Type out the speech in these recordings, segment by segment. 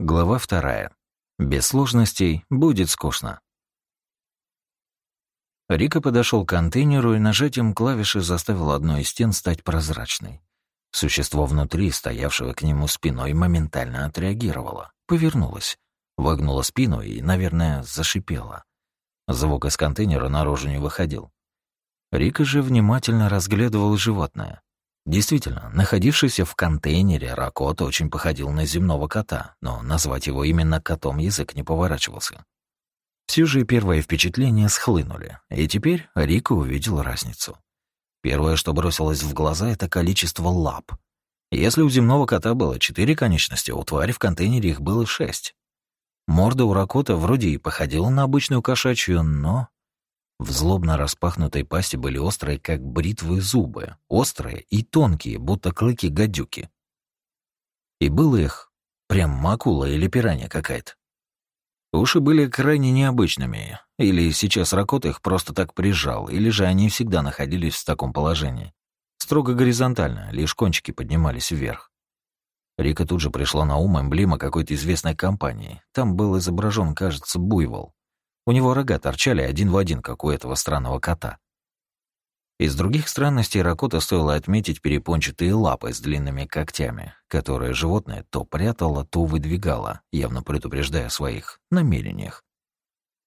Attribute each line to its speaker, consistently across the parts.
Speaker 1: Глава вторая. Без сложностей будет скучно. Рика подошел к контейнеру и нажатием клавиши заставил одну из стен стать прозрачной. Существо внутри, стоявшее к нему спиной, моментально отреагировало, повернулось, выгнуло спину и, наверное, зашипело. Звук из контейнера наружу не выходил. Рика же внимательно разглядывал животное. Действительно, находившийся в контейнере Ракот очень походил на земного кота, но назвать его именно котом язык не поворачивался. Все же первые впечатления схлынули, и теперь Рика увидел разницу. Первое, что бросилось в глаза, это количество лап. Если у земного кота было четыре конечности, у твари в контейнере их было шесть. Морда у Ракота вроде и походила на обычную кошачью, но в злобно распахнутой пасти были острые, как бритвы зубы, острые и тонкие, будто клыки гадюки. И было их прям макула или пиранья какая-то. Уши были крайне необычными, или сейчас Ракот их просто так прижал, или же они всегда находились в таком положении. Строго горизонтально, лишь кончики поднимались вверх. Рика тут же пришла на ум эмблема какой-то известной компании. Там был изображен, кажется, буйвол. У него рога торчали один в один, как у этого странного кота. Из других странностей Ракота стоило отметить перепончатые лапы с длинными когтями, которые животное то прятало, то выдвигало, явно предупреждая о своих намерениях.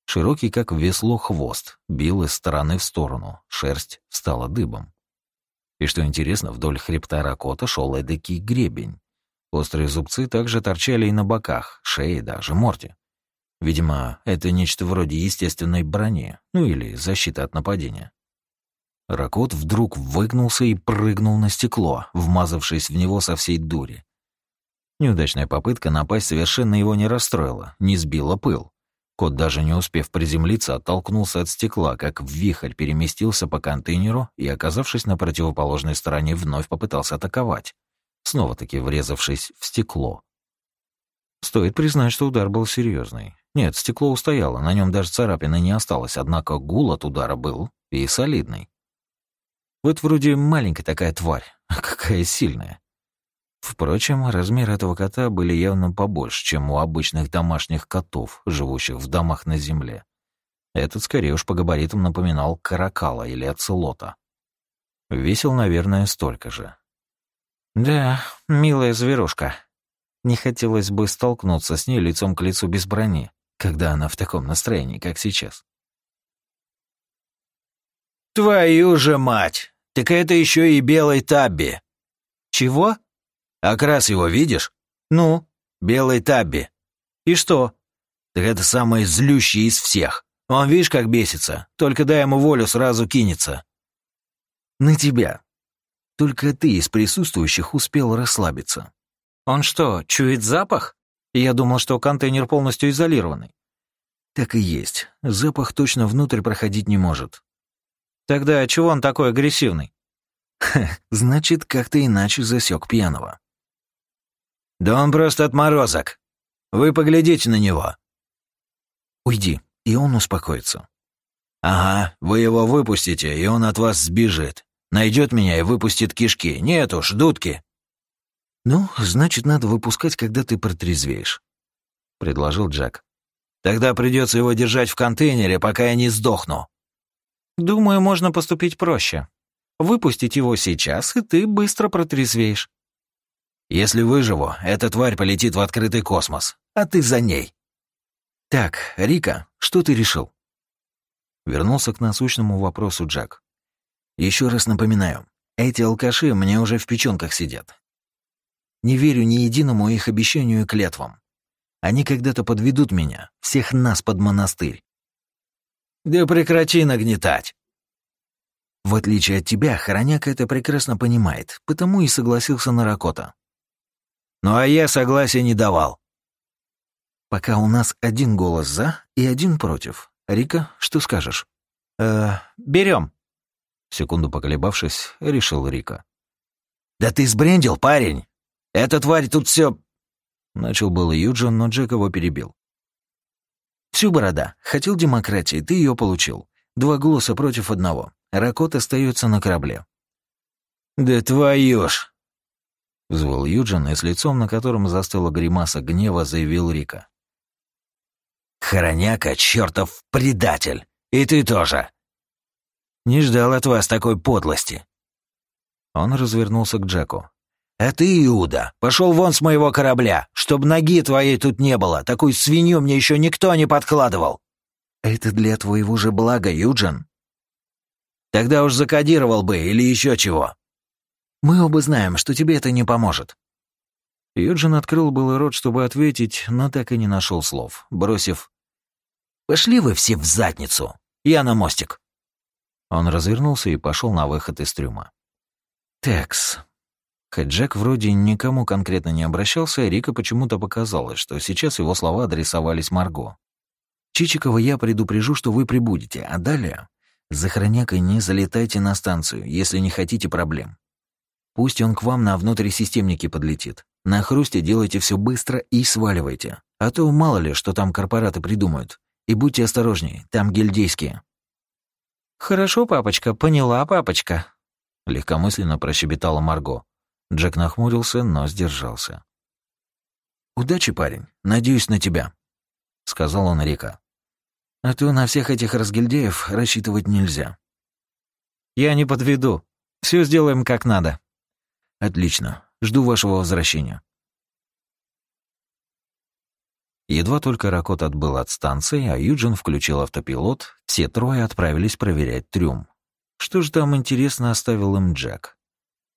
Speaker 1: Широкий, как весло, хвост бил из стороны в сторону, шерсть стала дыбом. И что интересно, вдоль хребта Ракота шел эдакий гребень. Острые зубцы также торчали и на боках, шее, даже морде. Видимо, это нечто вроде естественной брони, ну или защиты от нападения. Ракот вдруг выгнулся и прыгнул на стекло, вмазавшись в него со всей дури. Неудачная попытка напасть совершенно его не расстроила, не сбила пыл. Кот, даже не успев приземлиться, оттолкнулся от стекла, как в вихрь переместился по контейнеру и, оказавшись на противоположной стороне, вновь попытался атаковать, снова-таки врезавшись в стекло. Стоит признать, что удар был серьезный. Нет, стекло устояло, на нем даже царапины не осталось, однако гул от удара был и солидный. Вот вроде маленькая такая тварь, а какая сильная. Впрочем, размеры этого кота были явно побольше, чем у обычных домашних котов, живущих в домах на земле. Этот скорее уж по габаритам напоминал каракала или оцелота. Весил, наверное, столько же. «Да, милая зверушка. Не хотелось бы столкнуться с ней лицом к лицу без брони когда она в таком настроении, как сейчас.
Speaker 2: «Твою же мать! Так это еще и белый табби!»
Speaker 1: «Чего?»
Speaker 2: «Окрас его видишь?»
Speaker 1: «Ну?»
Speaker 2: «Белый табби».
Speaker 1: «И что?»
Speaker 2: «Так это самый злющий из всех. Он, видишь, как бесится. Только дай ему волю, сразу кинется».
Speaker 1: «На тебя. Только ты из присутствующих успел расслабиться». «Он что, чует запах?» Я думал, что контейнер полностью изолированный. Так и есть. Запах точно внутрь проходить не может. Тогда чего он такой агрессивный? Ха, значит, как-то иначе засек пьяного.
Speaker 2: Да он просто отморозок. Вы поглядите на него.
Speaker 1: Уйди, и он успокоится.
Speaker 2: Ага, вы его выпустите, и он от вас сбежит. Найдет меня и выпустит кишки. Нет уж, дудки.
Speaker 1: «Ну, значит, надо выпускать, когда ты протрезвеешь», — предложил Джек.
Speaker 2: «Тогда придется его держать в контейнере, пока я не сдохну».
Speaker 1: «Думаю, можно поступить проще. Выпустить его сейчас, и ты быстро протрезвеешь».
Speaker 2: «Если выживу, эта тварь полетит в открытый космос, а ты за ней».
Speaker 1: «Так, Рика, что ты решил?» Вернулся к насущному вопросу Джек. Еще раз напоминаю, эти алкаши мне уже в печёнках сидят. Не верю ни единому их обещанию и клятвам. Они когда-то подведут меня, всех нас под монастырь.
Speaker 2: Да прекрати нагнетать.
Speaker 1: В отличие от тебя, Хороняк это прекрасно понимает, потому и согласился на Ракота.
Speaker 2: Ну а я согласия не давал.
Speaker 1: Пока у нас один голос «за» и один «против». Рика, что скажешь?
Speaker 2: «Э, берем.
Speaker 1: Секунду поколебавшись, решил Рика.
Speaker 2: «Да ты сбрендил, парень! Эта тварь тут все.
Speaker 1: Начал был Юджин, но Джек его перебил. «Всю борода. Хотел демократии, ты ее получил. Два голоса против одного. Ракот остается на корабле».
Speaker 2: «Да твою ж!»
Speaker 1: Взвыл Юджин и с лицом, на котором застыла гримаса гнева, заявил Рика.
Speaker 2: «Хороняка, чертов предатель! И ты тоже! Не ждал от вас такой подлости!»
Speaker 1: Он развернулся к Джеку.
Speaker 2: «А ты, Иуда, пошел вон с моего корабля, чтоб ноги твоей тут не было. Такую свинью мне еще никто не подкладывал».
Speaker 1: «Это для твоего же блага, Юджин».
Speaker 2: «Тогда уж закодировал бы или еще чего».
Speaker 1: «Мы оба знаем, что тебе это не поможет». Юджин открыл был рот, чтобы ответить, но так и не нашел слов, бросив
Speaker 2: «Пошли вы все в задницу! Я на мостик!»
Speaker 1: Он развернулся и пошел на выход из трюма. «Текс, Хоть Джек вроде никому конкретно не обращался, Рика почему-то показалось, что сейчас его слова адресовались Марго. «Чичикова я предупрежу, что вы прибудете, а далее...» «За хронякой не залетайте на станцию, если не хотите проблем. Пусть он к вам на внутрисистемнике подлетит. На хрусте делайте все быстро и сваливайте. А то мало ли, что там корпораты придумают. И будьте осторожнее, там гильдейские».
Speaker 3: «Хорошо, папочка, поняла, папочка», —
Speaker 1: легкомысленно прощебетала Марго. Джек нахмурился, но сдержался. «Удачи, парень. Надеюсь на тебя», — сказал он Рика. «А то на всех этих разгильдеев рассчитывать нельзя».
Speaker 3: «Я не подведу. Все сделаем как надо».
Speaker 1: «Отлично. Жду вашего возвращения». Едва только Ракот отбыл от станции, а Юджин включил автопилот, все трое отправились проверять трюм. Что же там интересно оставил им Джек?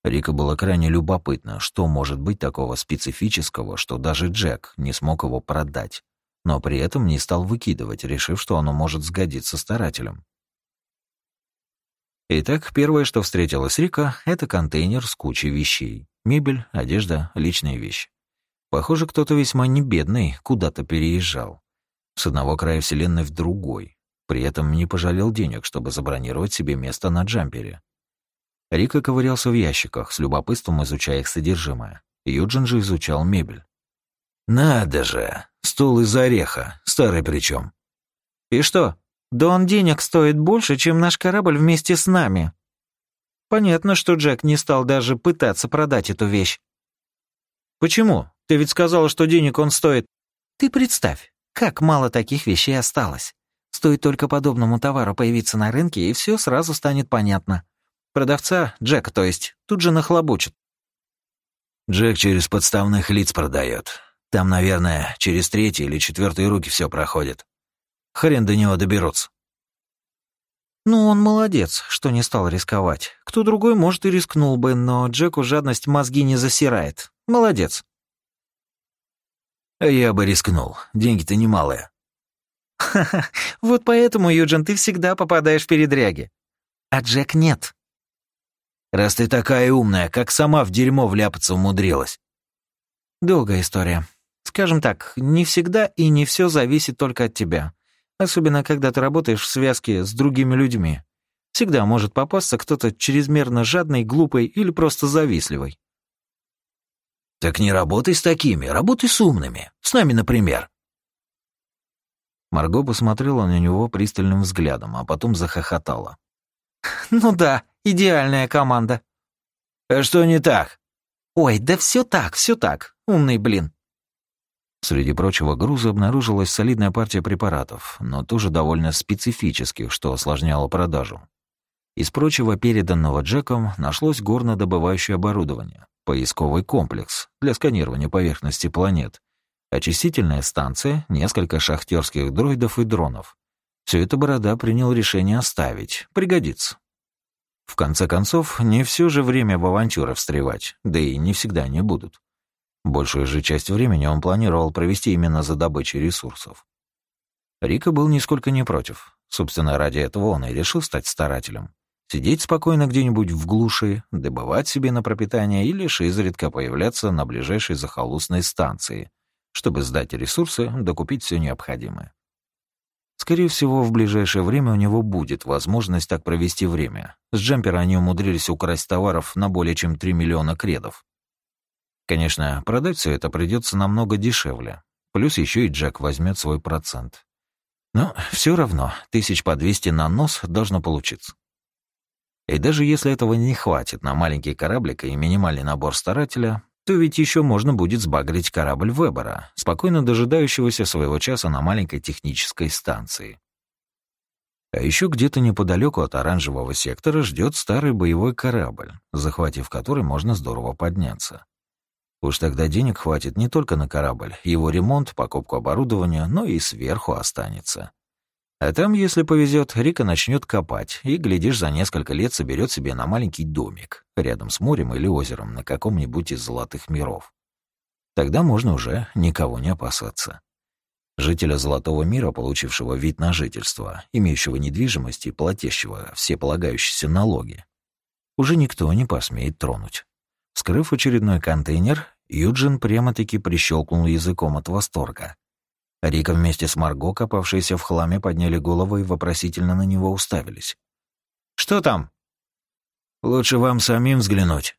Speaker 1: Рика было крайне любопытно, что может быть такого специфического, что даже Джек не смог его продать, но при этом не стал выкидывать, решив, что оно может сгодиться старателям. Итак, первое, что встретилась Рика, это контейнер с кучей вещей. Мебель, одежда, личные вещи. Похоже, кто-то весьма не бедный куда-то переезжал. С одного края вселенной в другой. При этом не пожалел денег, чтобы забронировать себе место на джампере. Рика ковырялся в ящиках, с любопытством изучая их содержимое. Юджин же изучал мебель.
Speaker 2: «Надо же! Стол из ореха, старый причем.
Speaker 3: «И что? Да он денег стоит больше, чем наш корабль вместе с нами». Понятно, что Джек не стал даже пытаться продать эту вещь. «Почему? Ты ведь сказала, что денег он стоит...» «Ты представь, как мало таких вещей осталось. Стоит только подобному товару появиться на рынке, и все сразу станет понятно. Продавца, Джека, то есть, тут же нахлобучит.
Speaker 2: Джек через подставных лиц продает. Там, наверное, через третьи или четвертые руки все проходит. Хрен до него доберутся.
Speaker 3: Ну, он молодец, что не стал рисковать. Кто другой, может, и рискнул бы, но Джеку жадность мозги не засирает. Молодец.
Speaker 2: А я бы рискнул. Деньги-то немалые.
Speaker 3: Ха-ха, вот поэтому, Юджин, ты всегда попадаешь в передряги. А Джек нет.
Speaker 2: Раз ты такая умная, как сама в дерьмо вляпаться умудрилась.
Speaker 3: Долгая история. Скажем так, не всегда и не все зависит только от тебя. Особенно, когда ты работаешь в связке с другими людьми. Всегда может попасться кто-то чрезмерно жадный, глупый или просто завистливый.
Speaker 2: Так не работай с такими, работай с умными. С нами, например.
Speaker 1: Марго посмотрела на него пристальным взглядом, а потом захохотала.
Speaker 3: «Ну да, идеальная команда».
Speaker 2: «А что не так?»
Speaker 3: «Ой, да все так, все так. Умный блин».
Speaker 1: Среди прочего груза обнаружилась солидная партия препаратов, но тоже довольно специфических, что осложняло продажу. Из прочего переданного Джеком нашлось горнодобывающее оборудование, поисковый комплекс для сканирования поверхности планет, очистительная станция, несколько шахтерских дроидов и дронов. Все это Борода принял решение оставить, пригодится. В конце концов, не все же время в авантюры встревать, да и не всегда они будут. Большую же часть времени он планировал провести именно за добычей ресурсов. Рика был нисколько не против. Собственно, ради этого он и решил стать старателем. Сидеть спокойно где-нибудь в глуши, добывать себе на пропитание и лишь изредка появляться на ближайшей захолустной станции, чтобы сдать ресурсы, докупить все необходимое. Скорее всего, в ближайшее время у него будет возможность так провести время. С джемпера они умудрились украсть товаров на более чем 3 миллиона кредов. Конечно, продать все это придется намного дешевле. Плюс еще и Джек возьмет свой процент. Но все равно, тысяч по 200 на нос должно получиться. И даже если этого не хватит на маленький кораблик и минимальный набор старателя, то ведь еще можно будет сбагрить корабль Вебера, спокойно дожидающегося своего часа на маленькой технической станции. А еще где-то неподалеку от оранжевого сектора ждет старый боевой корабль, захватив который можно здорово подняться. Уж тогда денег хватит не только на корабль, его ремонт, покупку оборудования, но и сверху останется. А там, если повезет, Рика начнет копать и, глядишь, за несколько лет соберет себе на маленький домик рядом с морем или озером на каком-нибудь из золотых миров. Тогда можно уже никого не опасаться. Жителя Золотого мира, получившего вид на жительство, имеющего недвижимость и платящего все полагающиеся налоги, уже никто не посмеет тронуть. Вскрыв очередной контейнер, Юджин прямо-таки прищелкнул языком от восторга. Рика вместе с Марго, копавшиеся в хламе, подняли головы и вопросительно на него уставились. «Что там?» «Лучше вам самим взглянуть».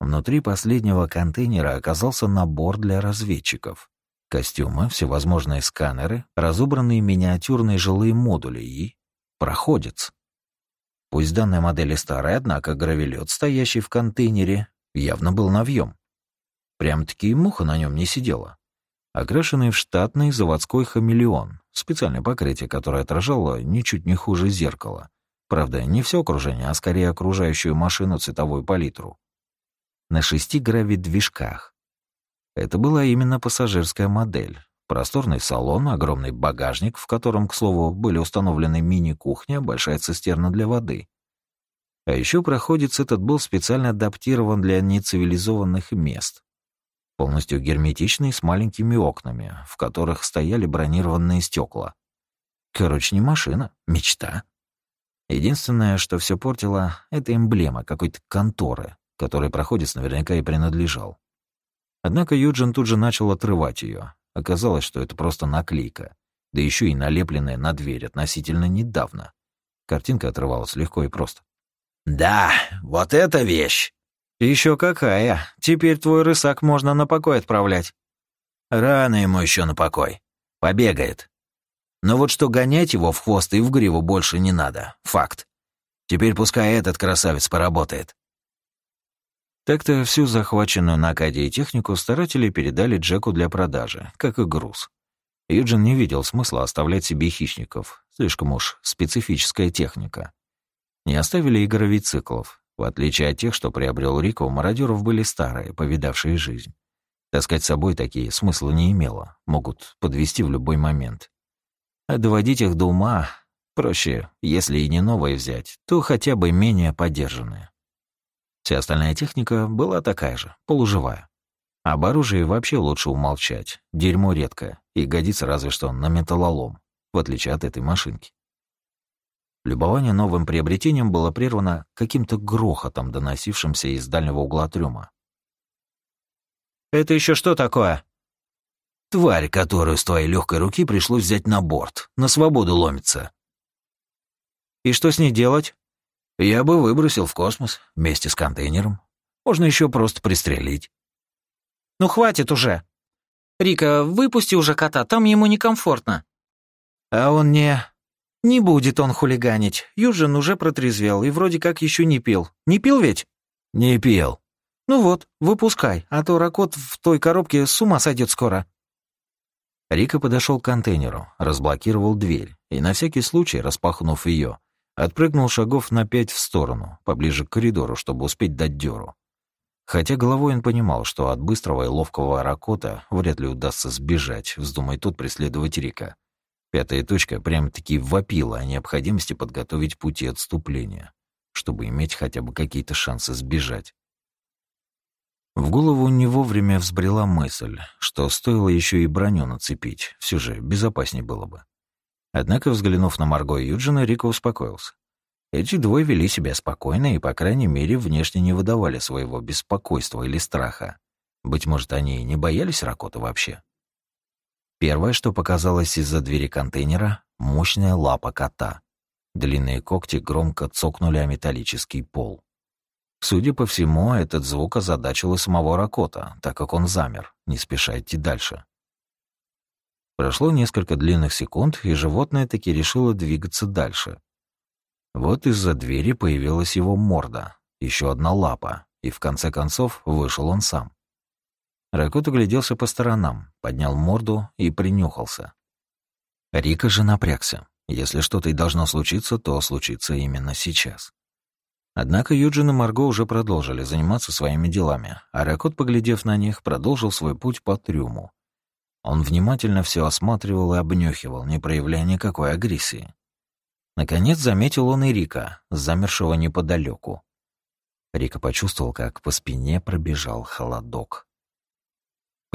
Speaker 1: Внутри последнего контейнера оказался набор для разведчиков костюмы, всевозможные сканеры, разобранные миниатюрные жилые модули и... проходец. Пусть данная модель и старая, однако гравелет, стоящий в контейнере, явно был новьем. Прям-таки муха на нем не сидела. Окрашенный в штатный заводской хамелеон, специальное покрытие, которое отражало ничуть не хуже зеркала. Правда, не все окружение, а скорее окружающую машину цветовую палитру. На шести гравидвижках, это была именно пассажирская модель. Просторный салон, огромный багажник, в котором, к слову, были установлены мини-кухня, большая цистерна для воды. А еще проходец этот был специально адаптирован для нецивилизованных мест. Полностью герметичный, с маленькими окнами, в которых стояли бронированные стекла. Короче, не машина, мечта. Единственное, что все портило, это эмблема какой-то конторы, которой проходец наверняка и принадлежал. Однако Юджин тут же начал отрывать ее. Оказалось, что это просто наклейка, да еще и налепленная на дверь относительно недавно. Картинка отрывалась легко и просто.
Speaker 2: «Да, вот эта вещь!»
Speaker 3: Еще какая! Теперь твой рысак можно на покой отправлять».
Speaker 2: «Рано ему еще на покой. Побегает. Но вот что гонять его в хвост и в гриву больше не надо. Факт. Теперь пускай этот красавец поработает.
Speaker 1: Так-то всю захваченную на Акадии технику старатели передали Джеку для продажи, как и груз. Юджин не видел смысла оставлять себе хищников, слишком уж специфическая техника. Не оставили и гравициклов. В отличие от тех, что приобрел Рико, у мародеров были старые, повидавшие жизнь. Таскать с собой такие смысла не имело, могут подвести в любой момент. А доводить их до ума проще, если и не новые взять, то хотя бы менее подержанные. Вся остальная техника была такая же, полуживая. Об оружии вообще лучше умолчать. Дерьмо редкое и годится разве что на металлолом, в отличие от этой машинки. Любование новым приобретением было прервано каким-то грохотом, доносившимся из дальнего угла трюма.
Speaker 3: «Это еще что такое?»
Speaker 2: «Тварь, которую с твоей легкой руки пришлось взять на борт, на свободу ломится».
Speaker 3: «И что с ней делать?»
Speaker 2: Я бы выбросил в космос вместе с контейнером. Можно еще просто пристрелить.
Speaker 3: Ну хватит уже. Рика, выпусти уже кота, там ему некомфортно. А он не... Не будет он хулиганить. Южин уже протрезвел и вроде как еще не пил. Не пил ведь?
Speaker 2: Не пил.
Speaker 3: Ну вот, выпускай, а то Ракот в той коробке с ума сойдет скоро.
Speaker 1: Рика подошел к контейнеру, разблокировал дверь и, на всякий случай, распахнув ее, Отпрыгнул шагов на пять в сторону, поближе к коридору, чтобы успеть дать дёру. Хотя головой он понимал, что от быстрого и ловкого Ракота вряд ли удастся сбежать, вздумай тут преследовать Рика. Пятая точка прямо-таки вопила о необходимости подготовить пути отступления, чтобы иметь хотя бы какие-то шансы сбежать. В голову не вовремя взбрела мысль, что стоило еще и броню нацепить, все же безопаснее было бы. Однако, взглянув на Марго и Юджина, Рико успокоился. Эти двое вели себя спокойно и, по крайней мере, внешне не выдавали своего беспокойства или страха. Быть может, они и не боялись Ракота вообще. Первое, что показалось из-за двери контейнера — мощная лапа кота. Длинные когти громко цокнули о металлический пол. Судя по всему, этот звук озадачил и самого Ракота, так как он замер, не спеша идти дальше. Прошло несколько длинных секунд, и животное таки решило двигаться дальше. Вот из-за двери появилась его морда, еще одна лапа, и в конце концов вышел он сам. Ракот огляделся по сторонам, поднял морду и принюхался. Рика же напрягся. Если что-то и должно случиться, то случится именно сейчас. Однако Юджин и Марго уже продолжили заниматься своими делами, а Ракот, поглядев на них, продолжил свой путь по трюму. Он внимательно все осматривал и обнюхивал, не проявляя никакой агрессии. Наконец заметил он и Рика, замершего неподалеку. Рика почувствовал, как по спине пробежал холодок.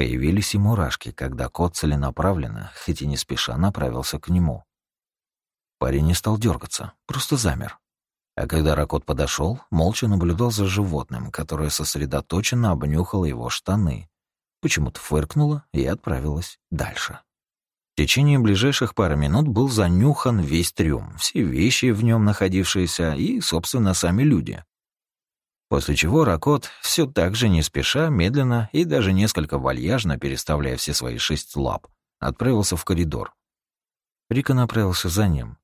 Speaker 1: Появились и мурашки, когда кот целенаправленно, хоть и не спеша, направился к нему. Парень не стал дергаться, просто замер. А когда Ракот подошел, молча наблюдал за животным, которое сосредоточенно обнюхало его штаны, почему-то фыркнуло и отправилось дальше. В течение ближайших пары минут был занюхан весь трюм, все вещи в нем находившиеся и, собственно, сами люди. После чего Ракот все так же не спеша, медленно и даже несколько вальяжно, переставляя все свои шесть лап, отправился в коридор. Рика направился за ним.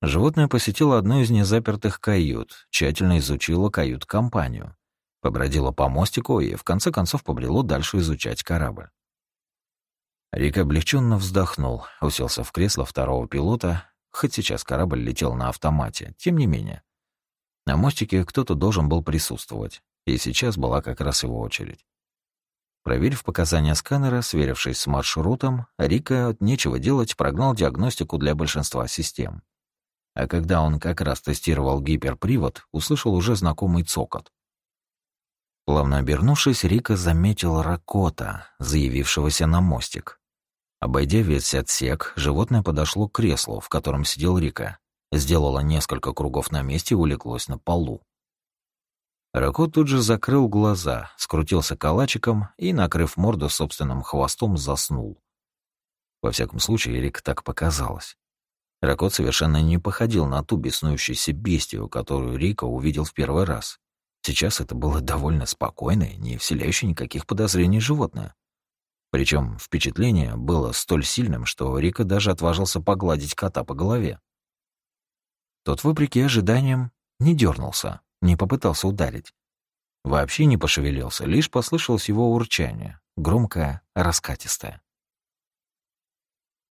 Speaker 1: Животное посетило одну из незапертых кают, тщательно изучило кают-компанию, побродило по мостику и в конце концов побрело дальше изучать корабль. Рик облегченно вздохнул, уселся в кресло второго пилота, хоть сейчас корабль летел на автомате, тем не менее. На мостике кто-то должен был присутствовать, и сейчас была как раз его очередь. Проверив показания сканера, сверившись с маршрутом, Рика от нечего делать прогнал диагностику для большинства систем. А когда он как раз тестировал гиперпривод, услышал уже знакомый цокот. Плавно обернувшись, Рика заметил Ракота, заявившегося на мостик. Обойдя весь отсек, животное подошло к креслу, в котором сидел Рика, сделала несколько кругов на месте и улеглось на полу. Ракот тут же закрыл глаза, скрутился калачиком и, накрыв морду собственным хвостом, заснул. Во всяком случае, Эрик так показалось. Ракот совершенно не походил на ту беснующуюся бестию, которую Рика увидел в первый раз. Сейчас это было довольно спокойное, не вселяющее никаких подозрений животное. Причем впечатление было столь сильным, что Рика даже отважился погладить кота по голове. Тот, вопреки ожиданиям, не дернулся, не попытался ударить. Вообще не пошевелился, лишь послышалось его урчание, громкое, раскатистое.